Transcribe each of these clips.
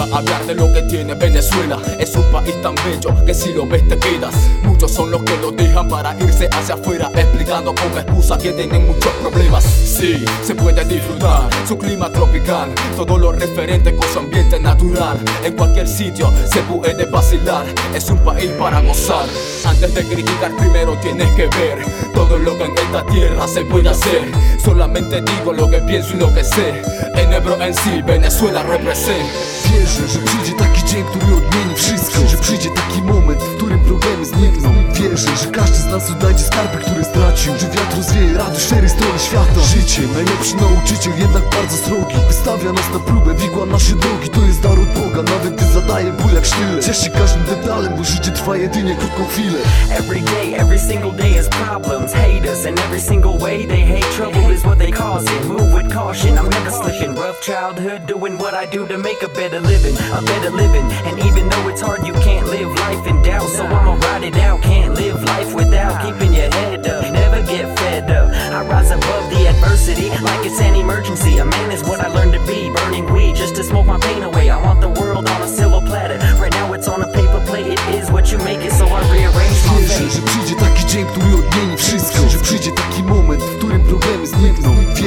hablar de lo que tiene Venezuela. Es un país tan bello que si lo ves te quedas. Muchos son los que lo dejan para irse hacia afuera, explicando con excusa que tienen muchos problemas. Sí, se puede disfrutar su clima tropical, todo lo referente con su ambiente natural. En cualquier sitio se puede vacilar, es un país para gozar. Antes de criticar, primero tienes que ver todo lo que en esta tierra se puede hacer. Solamente digo lo que pienso y lo que sé. En Ebro en sí, Venezuela representa. Wierzę, że przyjdzie taki dzień, który odmieni wszystko. Że przyjdzie taki moment, w którym problemy znikną. Wierzę, że każdy z nas odnajdzie skarby, które stracił. Że wiatr rozwieje radość cztery strony świata. Życie, najlepszy nauczyciel, jednak bardzo srogi. Wystawia nas na próbę, wigła nasze drogi. To jest dar od Boga, nawet gdy zadaje ból jak sztyle Ciesz się każdym bo życie trwa jedynie krótką chwilę Every day, every single day is problems, haters, and every single way they hate trouble is what they cause it. Move with caution, I'm never slipping. Rough childhood, doing what I do to make a better living, a better living. And even though it's hard, you can't live life in doubt. So I'ma ride it out, can't live life without keeping your head up. Never get fed up. I rise above the adversity like it's an emergency. A man is what I learned to be, burning weed just to smoke my pain away. I want the world on a silver platter. Right now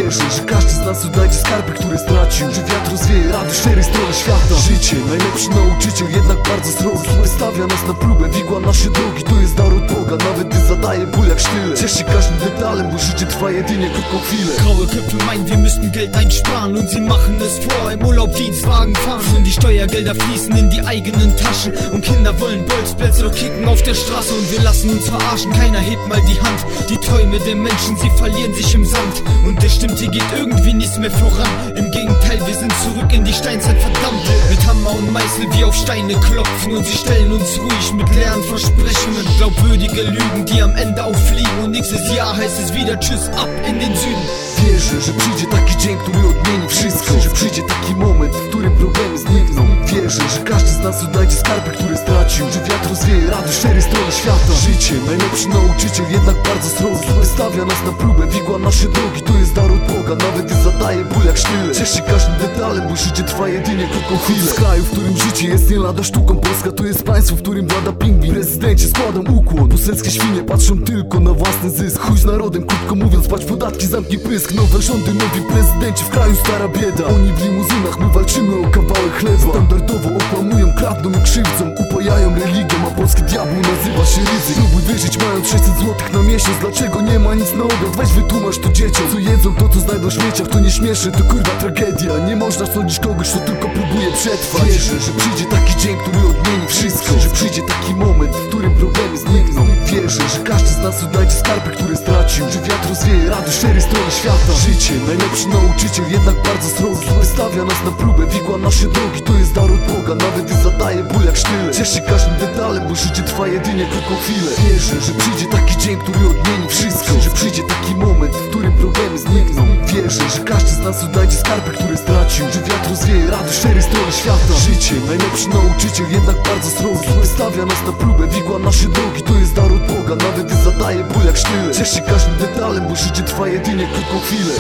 że każdy z nas odnajdzie skarby, które stracił Że wiatr rozwieje radość cztery strony świata Życie, najlepszy nauczyciel, jednak bardzo srogi Wystawia nas na próbę, wigła nasze drogi To jest dar od Boga, nawet gdy zadaje ból jak sztyle Ciesz się każdym detalem, bo życie trwa jedynie krótką chwilę Graue Köpfe meinen, wir müssten Geld einsparen und sie machen es vor. Im Urlaub Dienstwagen fahren und die Steuergelder fließen in die eigenen Taschen. Und Kinder wollen Bolzplätze doch kicken auf der Straße und wir lassen uns verarschen. Keiner hebt mal die Hand. Die Träume der Menschen, sie verlieren sich im Sand. Und es stimmt, hier geht irgendwie nichts mehr voran. Im Gegenteil, wir sind zurück in die Steinzeit, verdammt. Mit Hammer und Meißel wie auf Steine klopfen und sie stellen uns ruhig mit leeren Versprechungen. Glaubwürdige Lügen, die am Ende auffliegen. Und nächstes Jahr heißt es wieder Tschüss ab in den Süden. Wierzę, że przyjdzie taki dzień, który odmieni wszystko Że przyjdzie taki moment, w którym problemy znikną Wierzę, że każdy z nas odnajdzie Życie, najlepszy nauczyciel, jednak bardzo srogi Wystawia nas na próbę, wigła nasze drogi. To jest dar od Boga, nawet gdy zadaje ból jak sztyle. Ciesz się każdym detalem, bo życie trwa jedynie krótką chwilę. Z kraju, w którym życie jest nie lada sztuką. Polska to jest państwo, w którym włada pingwin. Prezydencie składam ukłon. Poselskie świnie patrzą tylko na własny zysk. Chuj z narodem, krótko mówiąc, płać podatki, zamknij pysk. Nowe rządy, nowi prezydenci, w kraju stara bieda. Oni w limuzynach, my walczymy o kawałek chleba. Standardowo okłamują, kradną i krzywdzą Upajają religią, a polski diabeł nazywa się ryzyk Próbuj wyżyć mając 600 złotych na miesiąc Dlaczego nie ma nic na obiad? Weź wytłumacz to dzieciom Co jedzą, to co znajdą w śmieciach To nie śmieszy, to kurwa tragedia. Nie można sądzić kogoś, kto tylko próbuje przetrwać. Wierzę, że przyjdzie taki dzień, który odmieni wszystko. Że przyjdzie taki moment, w którym problemy znikną. Wierzę, że każdy z nas odnajdzie skarby, które stracił Radość cztery strony świata. Życie, najlepszy nauczyciel, jednak bardzo srogi. Wystawia nas na próbę, wigła nasze drogi. To jest dar od Boga, nawet gdy zadaje ból jak sztyle. Ciesz się każdym detalem, bo życie trwa jedynie krótką chwilę. Wierzę, że przyjdzie taki dzień, który odmieni wszystko. Że przyjdzie taki moment, w którym problemy znikną. Wierzę, że każdy z nas odnajdzie skarby, stracił Że wiatr rozwieje radość cztery strony świata. Życie, najlepszy nauczyciel, jednak bardzo srogi. Wystawia nas na próbę, wigła nasze drogi. To jest dar od Boga, nawet gdy zadaje ból jak sztyle Ciesz się każdym detalem, bo życie trwa jedynie krótką chwilę